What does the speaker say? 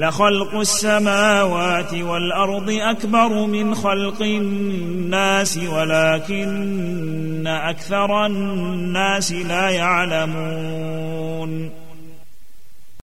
لخلق السماوات والأرض أكبر من خلق الناس ولكن أكثر الناس لا يعلمون.